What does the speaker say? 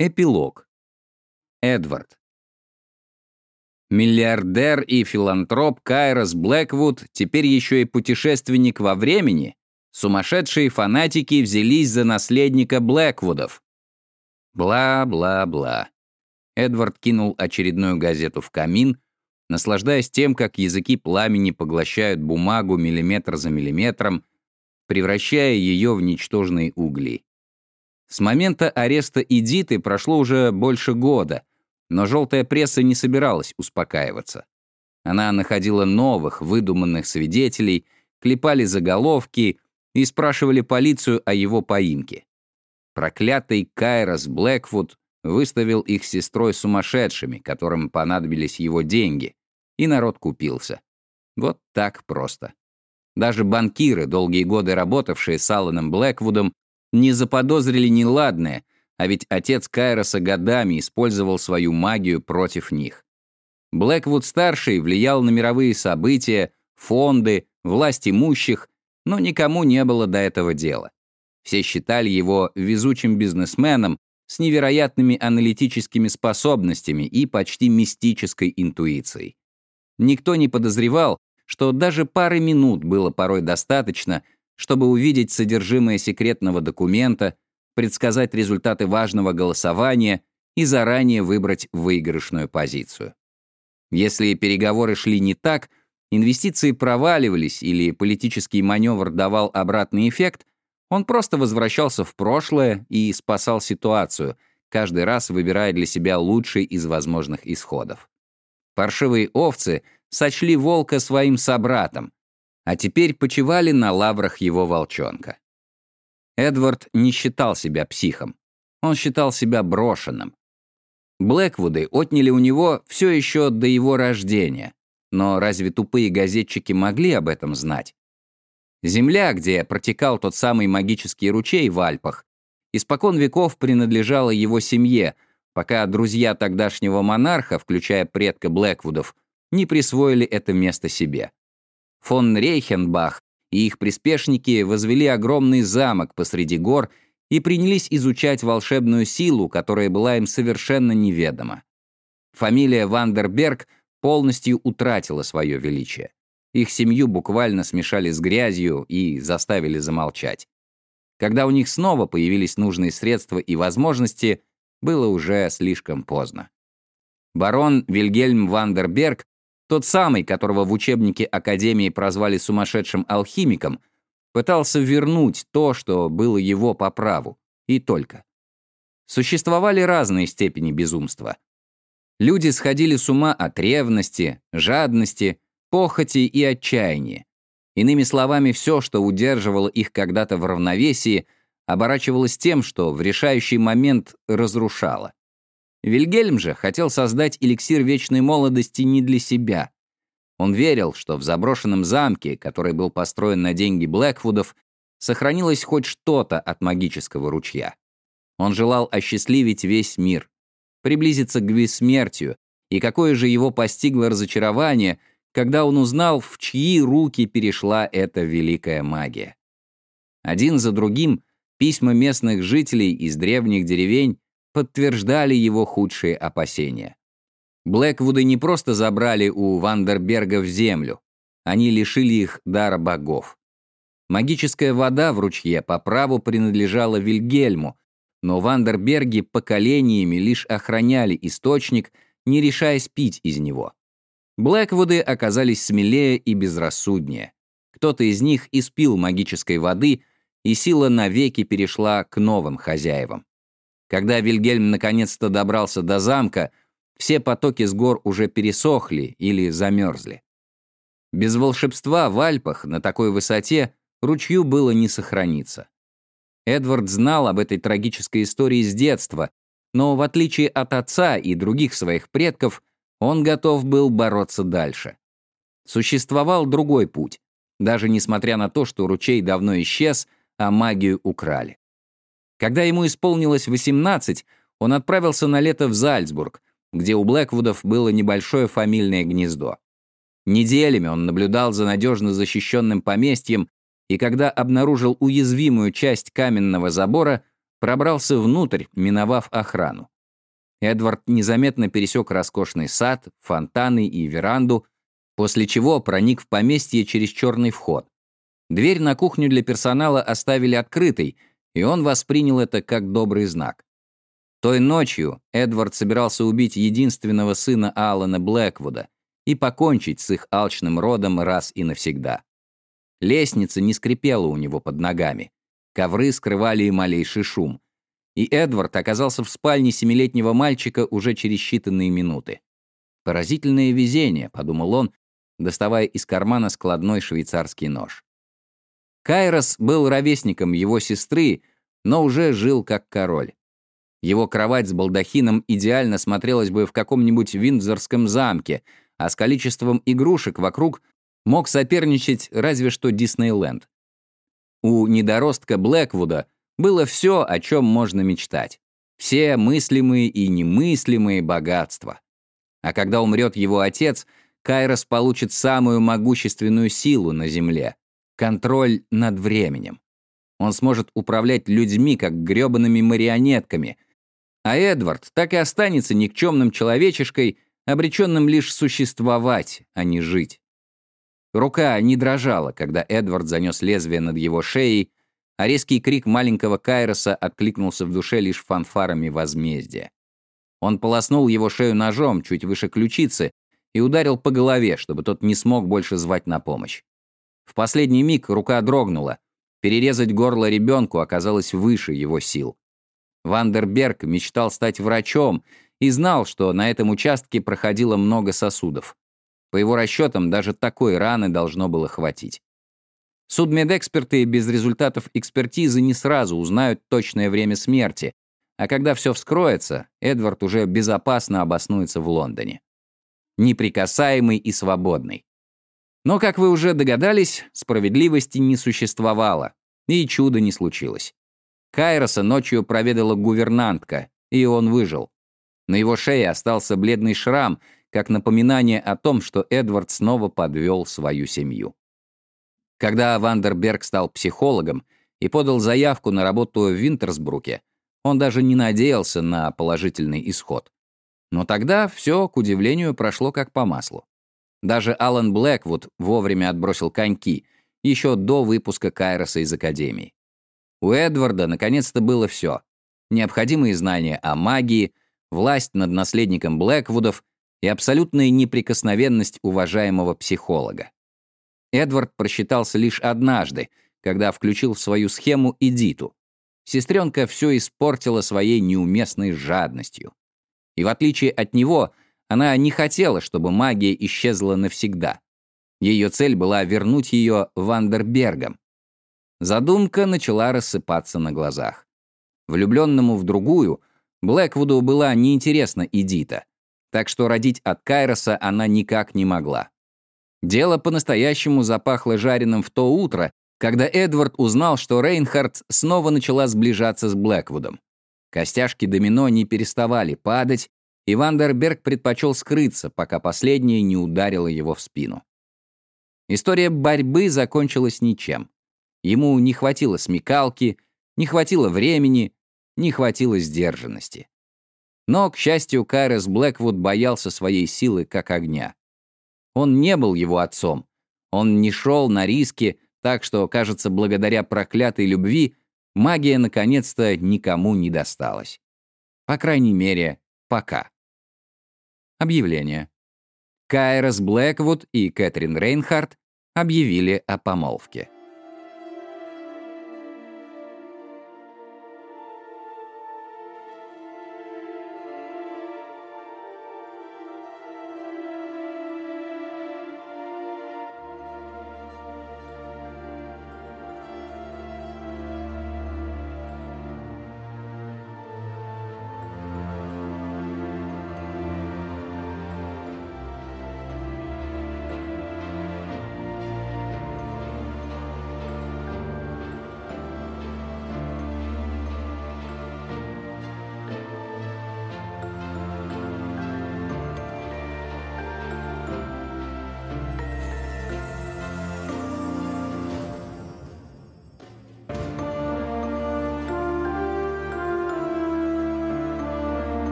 Эпилог. Эдвард. Миллиардер и филантроп Кайрос Блэквуд, теперь еще и путешественник во времени, сумасшедшие фанатики взялись за наследника Блэквудов. Бла-бла-бла. Эдвард кинул очередную газету в камин, наслаждаясь тем, как языки пламени поглощают бумагу миллиметр за миллиметром, превращая ее в ничтожные угли. С момента ареста Эдиты прошло уже больше года, но желтая пресса не собиралась успокаиваться. Она находила новых, выдуманных свидетелей, клепали заголовки и спрашивали полицию о его поимке. Проклятый Кайрос Блэквуд выставил их сестрой сумасшедшими, которым понадобились его деньги, и народ купился. Вот так просто. Даже банкиры, долгие годы работавшие с Алланом Блэквудом, не заподозрили неладное, а ведь отец Кайроса годами использовал свою магию против них. Блэквуд-старший влиял на мировые события, фонды, власть имущих, но никому не было до этого дела. Все считали его везучим бизнесменом с невероятными аналитическими способностями и почти мистической интуицией. Никто не подозревал, что даже пары минут было порой достаточно, чтобы увидеть содержимое секретного документа, предсказать результаты важного голосования и заранее выбрать выигрышную позицию. Если переговоры шли не так, инвестиции проваливались или политический маневр давал обратный эффект, он просто возвращался в прошлое и спасал ситуацию, каждый раз выбирая для себя лучший из возможных исходов. Паршивые овцы сочли волка своим собратом, а теперь почивали на лаврах его волчонка. Эдвард не считал себя психом. Он считал себя брошенным. Блэквуды отняли у него все еще до его рождения. Но разве тупые газетчики могли об этом знать? Земля, где протекал тот самый магический ручей в Альпах, испокон веков принадлежала его семье, пока друзья тогдашнего монарха, включая предка Блэквудов, не присвоили это место себе. Фон Рейхенбах и их приспешники возвели огромный замок посреди гор и принялись изучать волшебную силу, которая была им совершенно неведома. Фамилия Вандерберг полностью утратила свое величие. Их семью буквально смешали с грязью и заставили замолчать. Когда у них снова появились нужные средства и возможности, было уже слишком поздно. Барон Вильгельм Вандерберг тот самый, которого в учебнике Академии прозвали сумасшедшим алхимиком, пытался вернуть то, что было его по праву, и только. Существовали разные степени безумства. Люди сходили с ума от ревности, жадности, похоти и отчаяния. Иными словами, все, что удерживало их когда-то в равновесии, оборачивалось тем, что в решающий момент разрушало. Вильгельм же хотел создать эликсир вечной молодости не для себя. Он верил, что в заброшенном замке, который был построен на деньги Блэквудов, сохранилось хоть что-то от магического ручья. Он желал осчастливить весь мир, приблизиться к бессмертию, и какое же его постигло разочарование, когда он узнал, в чьи руки перешла эта великая магия. Один за другим письма местных жителей из древних деревень подтверждали его худшие опасения. Блэквуды не просто забрали у Вандерберга в землю, они лишили их дара богов. Магическая вода в ручье по праву принадлежала Вильгельму, но Вандерберги поколениями лишь охраняли источник, не решаясь пить из него. Блэквуды оказались смелее и безрассуднее. Кто-то из них испил магической воды, и сила навеки перешла к новым хозяевам. Когда Вильгельм наконец-то добрался до замка, все потоки с гор уже пересохли или замерзли. Без волшебства в Альпах на такой высоте ручью было не сохраниться. Эдвард знал об этой трагической истории с детства, но в отличие от отца и других своих предков, он готов был бороться дальше. Существовал другой путь, даже несмотря на то, что ручей давно исчез, а магию украли. Когда ему исполнилось 18, он отправился на лето в Зальцбург, где у Блэквудов было небольшое фамильное гнездо. Неделями он наблюдал за надежно защищенным поместьем, и когда обнаружил уязвимую часть каменного забора, пробрался внутрь, миновав охрану. Эдвард незаметно пересек роскошный сад, фонтаны и веранду, после чего проник в поместье через черный вход. Дверь на кухню для персонала оставили открытой, и он воспринял это как добрый знак. Той ночью Эдвард собирался убить единственного сына Алана Блэквуда и покончить с их алчным родом раз и навсегда. Лестница не скрипела у него под ногами. Ковры скрывали и малейший шум. И Эдвард оказался в спальне семилетнего мальчика уже через считанные минуты. «Поразительное везение», — подумал он, доставая из кармана складной швейцарский нож. Кайрос был ровесником его сестры, но уже жил как король. Его кровать с балдахином идеально смотрелась бы в каком-нибудь Виндзорском замке, а с количеством игрушек вокруг мог соперничать разве что Диснейленд. У недоростка Блэквуда было все, о чем можно мечтать. Все мыслимые и немыслимые богатства. А когда умрет его отец, Кайрос получит самую могущественную силу на Земле — контроль над временем. Он сможет управлять людьми, как грёбаными марионетками, а Эдвард так и останется никчемным человечешкой, обреченным лишь существовать, а не жить. Рука не дрожала, когда Эдвард занес лезвие над его шеей, а резкий крик маленького Кайроса откликнулся в душе лишь фанфарами возмездия. Он полоснул его шею ножом чуть выше ключицы и ударил по голове, чтобы тот не смог больше звать на помощь. В последний миг рука дрогнула. Перерезать горло ребенку оказалось выше его сил. Вандерберг мечтал стать врачом и знал, что на этом участке проходило много сосудов. По его расчетам, даже такой раны должно было хватить. Судмедэксперты без результатов экспертизы не сразу узнают точное время смерти, а когда все вскроется, Эдвард уже безопасно обоснуется в Лондоне. Неприкасаемый и свободный. Но, как вы уже догадались, справедливости не существовало, и чуда не случилось. Кайроса ночью проведала гувернантка, и он выжил. На его шее остался бледный шрам, как напоминание о том, что Эдвард снова подвел свою семью. Когда Вандерберг стал психологом и подал заявку на работу в Винтерсбруке, он даже не надеялся на положительный исход. Но тогда все, к удивлению, прошло как по маслу. Даже Алан Блэквуд вовремя отбросил коньки, еще до выпуска Кайроса из Академии. У Эдварда наконец-то было все. Необходимые знания о магии, власть над наследником Блэквудов и абсолютная неприкосновенность уважаемого психолога. Эдвард просчитался лишь однажды, когда включил в свою схему Эдиту. Сестренка все испортила своей неуместной жадностью. И в отличие от него, она не хотела, чтобы магия исчезла навсегда. Ее цель была вернуть ее Вандербергам, Задумка начала рассыпаться на глазах. Влюбленному в другую, Блэквуду была неинтересна Эдита, так что родить от Кайроса она никак не могла. Дело по-настоящему запахло жареным в то утро, когда Эдвард узнал, что Рейнхард снова начала сближаться с Блэквудом. Костяшки домино не переставали падать, и Вандерберг предпочел скрыться, пока последняя не ударила его в спину. История борьбы закончилась ничем. Ему не хватило смекалки, не хватило времени, не хватило сдержанности. Но, к счастью, Кайрес Блэквуд боялся своей силы как огня. Он не был его отцом. Он не шел на риски, так что, кажется, благодаря проклятой любви магия наконец-то никому не досталась. По крайней мере, пока. Объявление. Кайрос Блэквуд и Кэтрин Рейнхард объявили о помолвке.